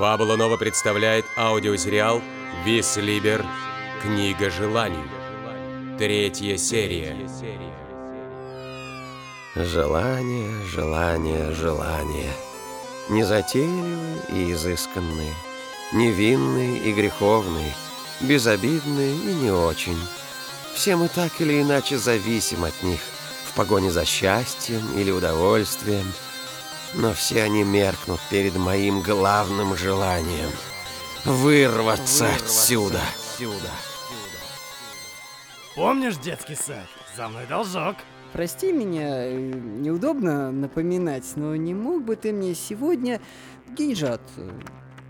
Фабула Нова представляет аудиосериал «Вис Либер. Книга желаний». Третья серия. Желание, желание, желание. Незатейливые и изысканные, невинные и греховные, безобидные и не очень. Все мы так или иначе зависим от них в погоне за счастьем или удовольствием, но все они меркнут перед моим главным желанием — вырваться, отсюда. Помнишь детский сад? За мной должок. Прости меня, э, неудобно напоминать, но не мог бы ты мне сегодня деньжат э,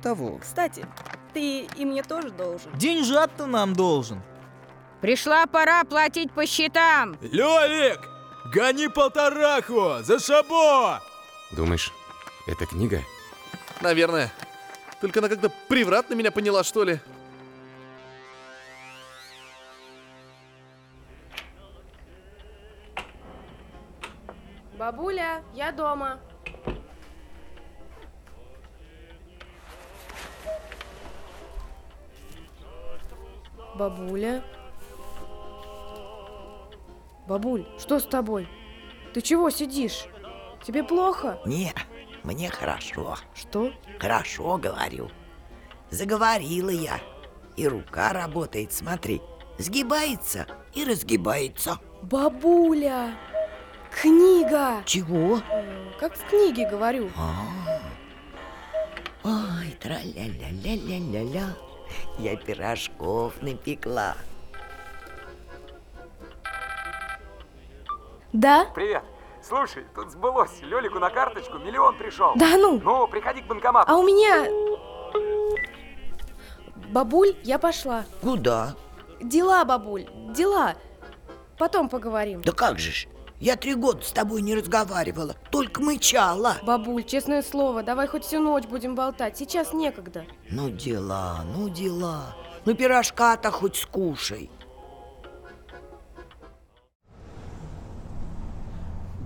того? Кстати, ты и мне тоже должен. Деньжат ты нам должен. Пришла пора платить по счетам. Лёлик, гони полтораху за шабо! Думаешь, это книга? Наверное. Только она как-то превратно меня поняла, что ли. Бабуля, я дома. Бабуля? Бабуль, что с тобой? Ты чего сидишь? Тебе плохо? Не, мне хорошо. Что? Хорошо, говорю. Заговорила я. И рука работает, смотри. Сгибается и разгибается. Бабуля! Книга! Чего? Э, Как в книге говорю. А. Ой, тра-ля-ля-ля-ля-ля-ля. Я пирожков напекла. Да? Привет. Слушай, тут сбылось. Лёлику на карточку миллион пришел. Да ну! Ну, приходи к банкомату. А у меня... Бабуль, я пошла. Куда? Дела, бабуль, дела. Потом поговорим. Да как же ж? Я три года с тобой не разговаривала, только мычала. Бабуль, честное слово, давай хоть всю ночь будем болтать. Сейчас некогда. Ну дела, ну дела. Ну пирожка-то хоть скушай.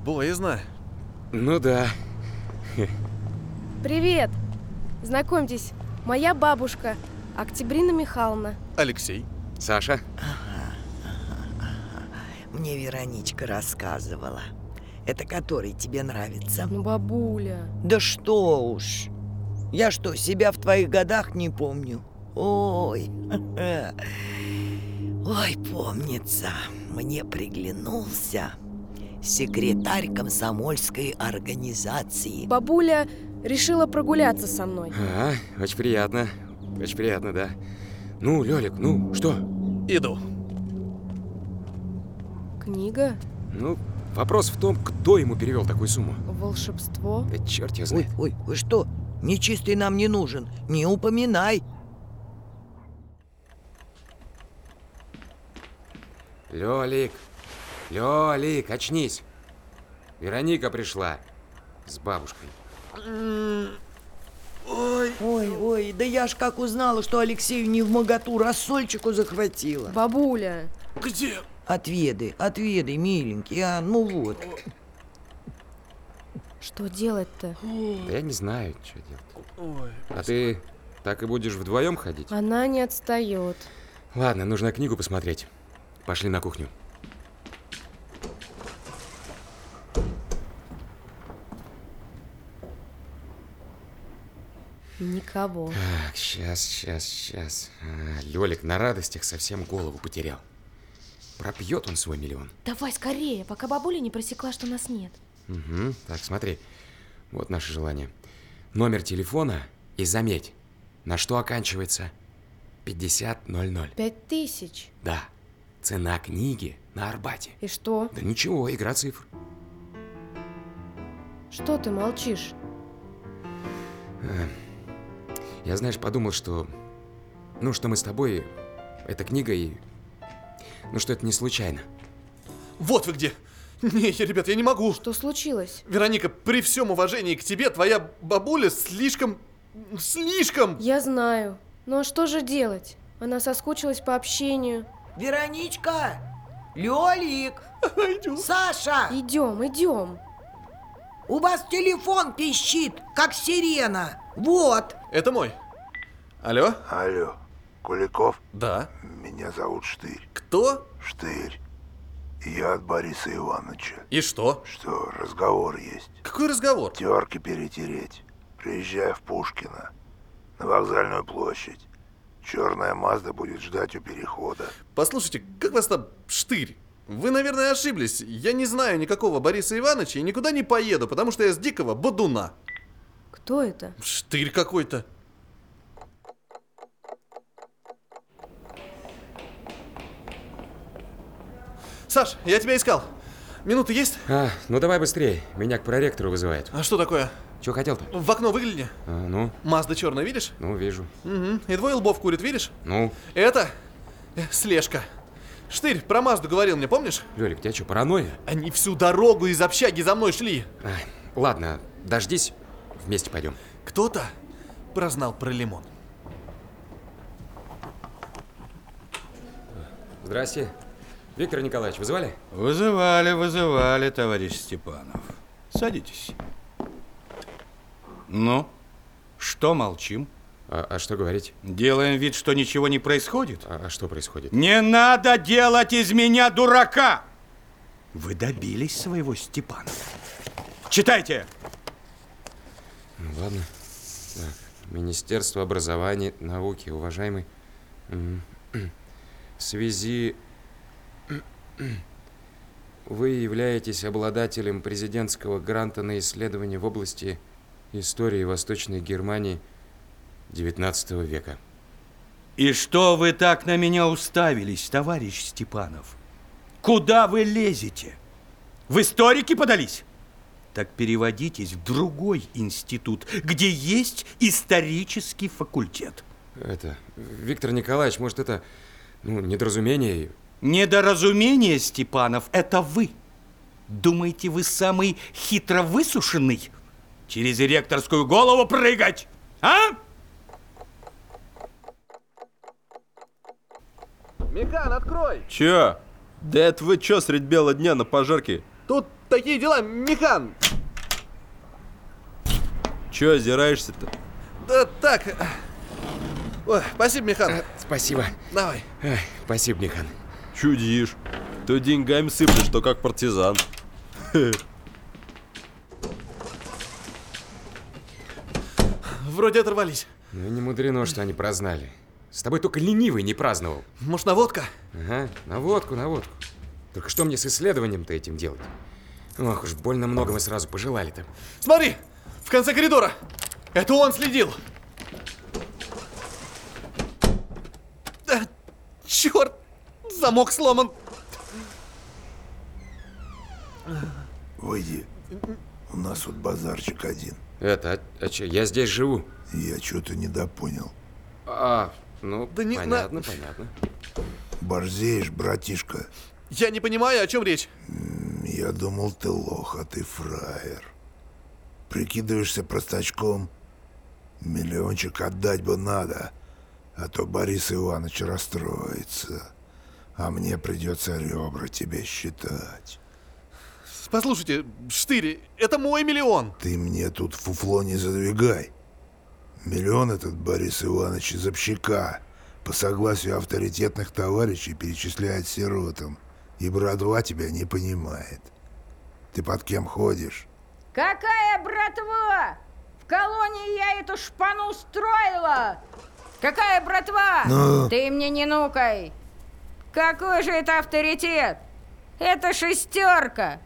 Боязно. Ну да. Привет! Знакомьтесь, моя бабушка, Октябрина Михайловна. Алексей. Саша? Мне Вероничка рассказывала. Это который тебе нравится? Ну, бабуля. Да что уж. Я что, себя в твоих годах не помню? Ой, ой, помнится, мне приглянулся секретарь комсомольской организации. Бабуля решила прогуляться со мной. А, очень приятно. Очень приятно, да. Ну, Лёлик, ну, что? Иду. Книга? Ну, вопрос в том, кто ему перевел такую сумму. Волшебство? Да черт его Ой, знает. ой, вы что? Нечистый нам не нужен. Не упоминай. Лёлик, Лёлик, очнись. Вероника пришла с бабушкой. Ой, ой, да я ж как узнала, что Алексею не в моготу рассольчику захватила. Бабуля. Где? Отведай, отведай, миленький, а, ну вот. Что делать-то? Да я не знаю, что делать. Ой. А ты так и будешь вдвоем ходить? Она не отстает. Ладно, нужно книгу посмотреть. Пошли на кухню. Никого. Так, сейчас, сейчас, сейчас. А, Лёлик на радостях совсем голову потерял. Пропьет он свой миллион. Давай скорее, пока бабуля не просекла, что нас нет. Угу. Так, смотри. Вот наше желание. Номер телефона и заметь, на что оканчивается 5000. Пять тысяч. Да. Цена книги на Арбате. И что? Да ничего, игра цифр. Что ты молчишь? А, Я, знаешь, подумал, что... Ну, что мы с тобой... Эта книга и... Ну, что это не случайно. Вот вы где. Не, я, ребят, я не могу. Что случилось? Вероника, при всем уважении к тебе, твоя бабуля слишком... Слишком... Я знаю. Ну а что же делать? Она соскучилась по общению. Вероничка! Лёлик! Саша! Идем, идем. У вас телефон пищит, как сирена. Вот. Это мой. Алло? Алло, Куликов? Да. Меня зовут Штырь. Кто? Штырь. Я от Бориса Ивановича. И что? Что, разговор есть? Какой разговор? Терки перетереть. Приезжай в Пушкино. На вокзальную площадь. Черная Мазда будет ждать у перехода. Послушайте, как вас там штырь? Вы, наверное, ошиблись. Я не знаю никакого Бориса Ивановича и никуда не поеду, потому что я с дикого бодуна. Кто это? Штырь какой-то. Саш, я тебя искал. Минуты есть? А, ну давай быстрее. Меня к проректору вызывают. А что такое? Че хотел-то? В окно выгляни. А, ну, Мазда черная, видишь? ну, вижу. Угу. И двое лбов курит, видишь? Ну, Это э, слежка. Штырь про Мазду говорил мне, помнишь? Лёлик, у тебя что, паранойя? Они всю дорогу из общаги за мной шли. Ай, ладно, дождись, вместе пойдем. Кто-то прознал про лимон. Здрасте. Виктор Николаевич, вызывали? Вызывали, вызывали, товарищ Степанов. Садитесь. Ну, что молчим? А, а что говорить? Делаем вид, что ничего не происходит? А, а что происходит? Не надо делать из меня дурака! Вы добились своего, Степанов. Читайте! Ну, ладно. Так, Министерство образования и науки, уважаемый. В связи... Вы являетесь обладателем президентского гранта на исследование в области истории Восточной Германии XIX века. И что вы так на меня уставились, товарищ Степанов? Куда вы лезете? В историки подались? Так переводитесь в другой институт, где есть исторический факультет. Это, Виктор Николаевич, может, это, ну, недоразумение? Недоразумение, Степанов, это вы. Думаете, вы самый хитро высушенный? Через ректорскую голову прыгать, а? Микан, открой! Чё? Да это вы чё средь бела дня на пожарке? Тут такие дела, Михан! Чё озираешься-то? Да так. Ой, спасибо, Михан. Спасибо. Давай. Ай, спасибо, Михан. Чудишь. То деньгами сыплешь, что как партизан. Вроде оторвались. Ну, не мудрено, что они прознали. С тобой только ленивый не праздновал. Может, на водка? Ага, на водку, на водку. Только что мне с исследованием-то этим делать? Ох уж, больно много мы сразу пожелали-то. Смотри! В конце коридора! Это он следил! Да, черт! Замок сломан! Выйди. У нас тут базарчик один. Это, а, а чё, я здесь живу. Я что-то недопонял. А, ну, Да не понятно, на- понятно. Борзеешь, братишка. Я не понимаю, о чем речь. Я думал, ты лох, а ты фраер. Прикидываешься простачком. Миллиончик отдать бы надо, а то Борис Иванович расстроится. А мне придется ребра тебе считать. Послушайте, Штыри, это мой миллион. Ты мне тут фуфло не задвигай. Миллион этот Борис Иванович из общака по согласию авторитетных товарищей перечисляет сиротам. И братва тебя не понимает. Ты под кем ходишь? Какая братва? В колонии я эту шпану устроила. Какая братва? Ну? Ты мне не нукай. Какой же это авторитет? Это шестерка.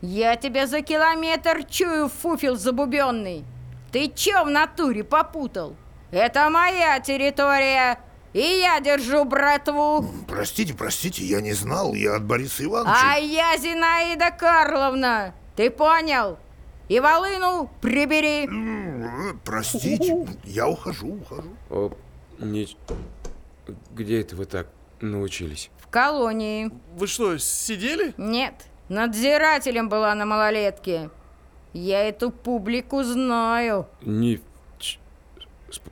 Я тебя за километр чую, фуфел забубенный. Ты чё в натуре попутал? Это моя территория, и я держу братву. Простите, простите, я не знал, я от Бориса Ивановича. А я Зинаида Карловна. Ты понял? И волыну прибери. Э, Простите, я ухожу, ухожу. О, не... Где это вы так научились? В колонии. Вы что, сидели? Нет, надзирателем была на малолетке. Я эту публику знаю. Не...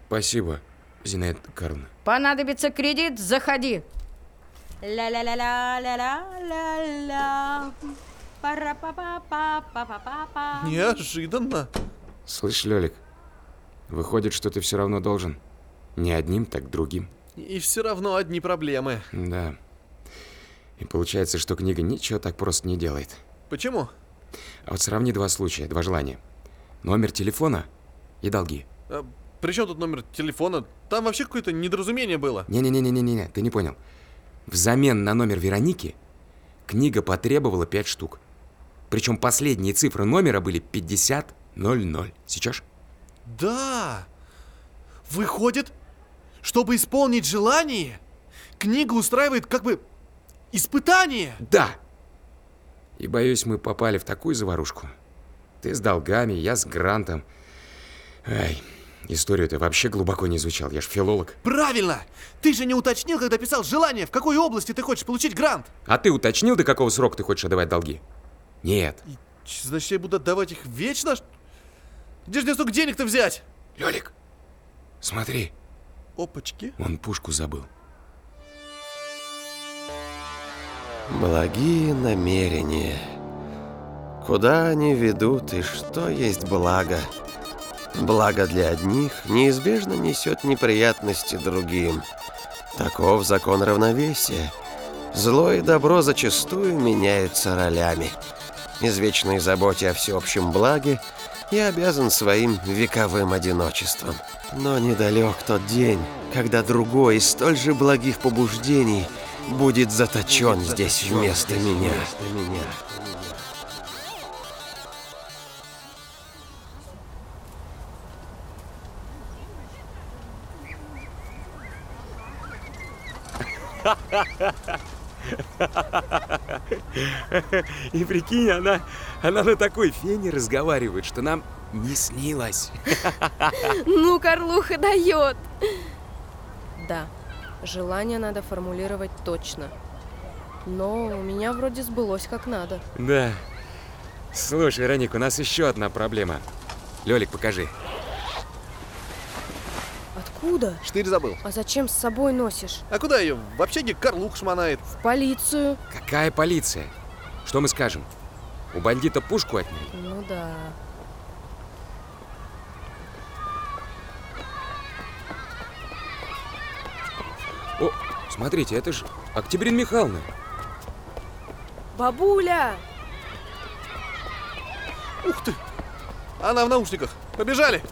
Спасибо, Зинаида Карловна. Понадобится кредит, заходи. Ля-ля-ля-ля-ля-ля-ля-ля. Пара-па-па-па-па-па-па-па. Неожиданно. Слышь, Лёлик, Выходит, что ты все равно должен. Не одним, так другим. И все равно одни проблемы. Да. И получается, что книга ничего так просто не делает. Почему? А вот сравни два случая, два желания. Номер телефона и долги. А, при чем тут номер телефона? Там вообще какое-то недоразумение было. Не-не-не-не-не, ты не понял. Взамен на номер Вероники книга потребовала 5 штук. Причем последние цифры номера были 5000. Сейчас? Да! Выходит, чтобы исполнить желание, книга устраивает как бы испытание. Да! И боюсь, мы попали в такую заварушку. Ты с долгами, я с грантом. Ай, историю ты вообще глубоко не изучал, я ж филолог. Правильно! Ты же не уточнил, когда писал желание, в какой области ты хочешь получить грант. А ты уточнил, до какого срока ты хочешь отдавать долги? Нет. И, значит, я буду отдавать их вечно? Где же мне столько денег-то взять? Лёлик, смотри. Опачки. Он пушку забыл. Благие намерения. Куда они ведут и что есть благо? Благо для одних неизбежно несет неприятности другим. Таков закон равновесия. Зло и добро зачастую меняются ролями. Из вечной заботе о всеобщем благе я обязан своим вековым одиночеством. Но недалек тот день, когда другой из столь же благих побуждений будет заточен здесь вместо меня. И прикинь, она, она на такой фене разговаривает, что нам не снилось. Ну, Карлуха дает. Да, желание надо формулировать точно. Но у меня вроде сбылось как надо. Да. Слушай, Раник, у нас еще одна проблема. Лёлик, покажи. Откуда? Штырь забыл. А зачем с собой носишь? А куда ее? В общаге Карлук шмонает. В полицию. Какая полиция? Что мы скажем? У бандита пушку отняли? Ну да. О, смотрите, это же Октябрин Михайловна. Бабуля! Ух ты! Она в наушниках. Побежали!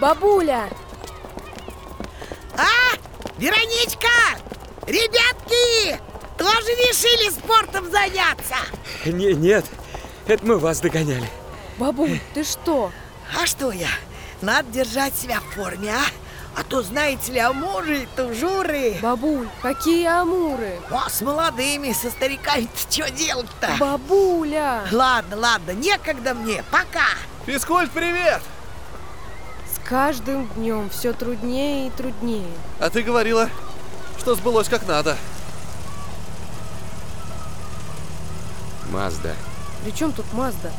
Бабуля! А, Вероничка! Ребятки! Тоже решили спортом заняться? Не, нет, это мы вас догоняли. Бабуль, ты что? А что я? Надо держать себя в форме, а? А то, знаете ли, амуры, тужуры. Бабуль, какие амуры? О, с молодыми, со стариками-то что делать-то? Бабуля! Ладно, ладно, некогда мне, пока. Физкульт, привет! Каждым днем все труднее и труднее. А ты говорила, что сбылось как надо. Мазда. При чем тут Мазда?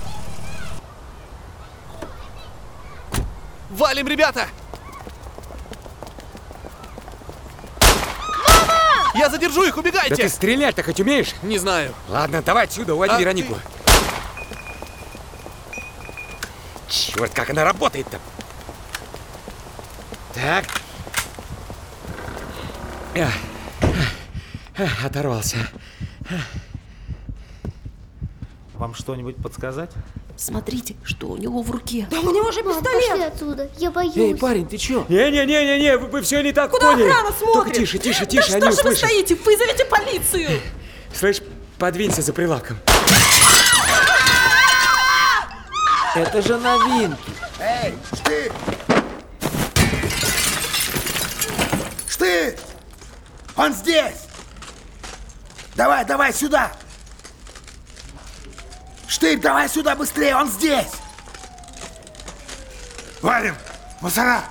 Валим, ребята! Я задержу их, убегайте! Да ты стрелять-то хоть умеешь? Не знаю. Ладно, давай отсюда, уводи А Веронику. Черт, как она работает-то! Так. А, а, Оторвался. Вам что-нибудь подсказать? Смотрите, что у него в руке. Да у него же Мам, пистолет! пошли отсюда, я боюсь. Эй, парень, ты чё? Не-не-не-не-не, вы, вы все не так Куда поняли. охрана смотрит? Только тише, тише, тише, да они что же вы стоите? Вызовите полицию! Слышь, подвинься за прилавком. Это же новинки. Эй, штырь! Штырь! Он здесь! Давай, давай сюда! Штырь, давай сюда быстрее, он здесь! Валим! Мусора!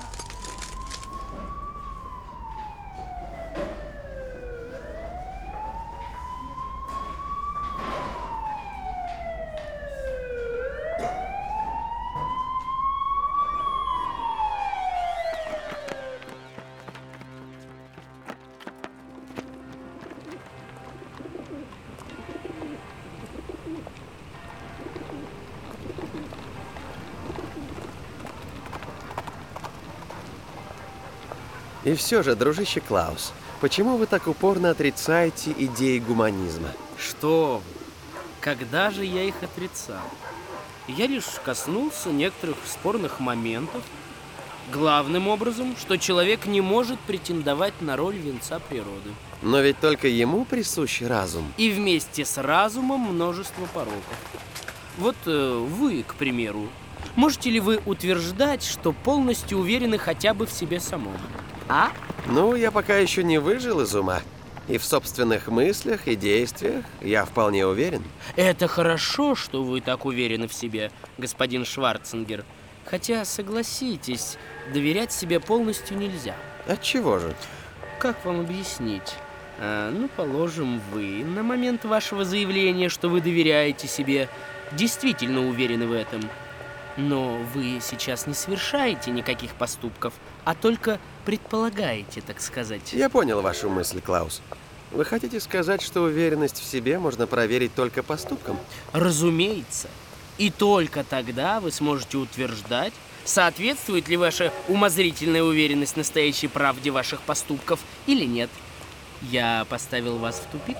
И все же, дружище Клаус, почему вы так упорно отрицаете идеи гуманизма? Что? Когда же я их отрицал? Я лишь коснулся некоторых спорных моментов. Главным образом, что человек не может претендовать на роль венца природы. Но ведь только ему присущ разум. И вместе с разумом множество пороков. Вот э, вы, к примеру, можете ли вы утверждать, что полностью уверены хотя бы в себе самом? А? Ну, я пока еще не выжил из ума. И в собственных мыслях и действиях я вполне уверен. Это хорошо, что вы так уверены в себе, господин Шварценгер. Хотя, согласитесь, доверять себе полностью нельзя. От чего же? Как вам объяснить? А, ну, положим, вы на момент вашего заявления, что вы доверяете себе, действительно уверены в этом. Но вы сейчас не совершаете никаких поступков, а только предполагаете, так сказать. Я понял вашу мысль, Клаус. Вы хотите сказать, что уверенность в себе можно проверить только поступком? Разумеется. И только тогда вы сможете утверждать, соответствует ли ваша умозрительная уверенность настоящей правде ваших поступков или нет. Я поставил вас в тупик?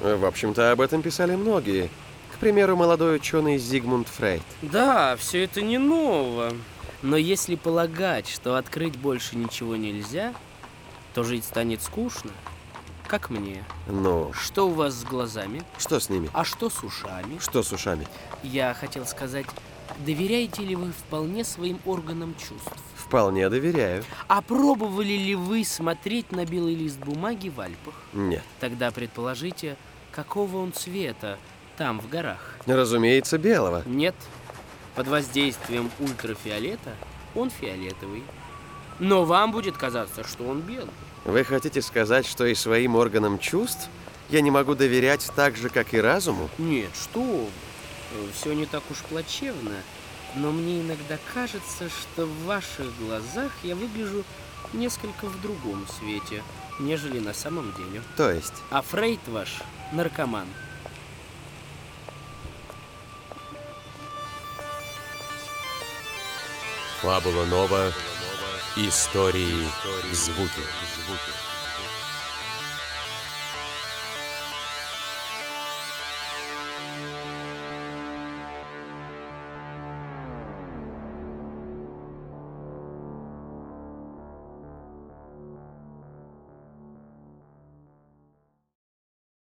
В общем-то, об этом писали многие. К примеру, молодой ученый Зигмунд Фрейд. Да, все это не ново. Но если полагать, что открыть больше ничего нельзя, то жить станет скучно. Как мне. Ну? Что у вас с глазами? Что с ними? А что с ушами? Что с ушами? Я хотел сказать, доверяете ли вы вполне своим органам чувств? Вполне доверяю. А пробовали ли вы смотреть на белый лист бумаги в Альпах? Нет. Тогда предположите, какого он цвета там, в горах? Разумеется, белого. Нет. Под воздействием ультрафиолета он фиолетовый. Но вам будет казаться, что он белый. Вы хотите сказать, что и своим органам чувств я не могу доверять так же, как и разуму? Нет, что Все не так уж плачевно. Но мне иногда кажется, что в ваших глазах я выгляжу несколько в другом свете, нежели на самом деле. То есть? А Фрейд ваш наркоман. Фабула Нова. Истории звуки. звуки.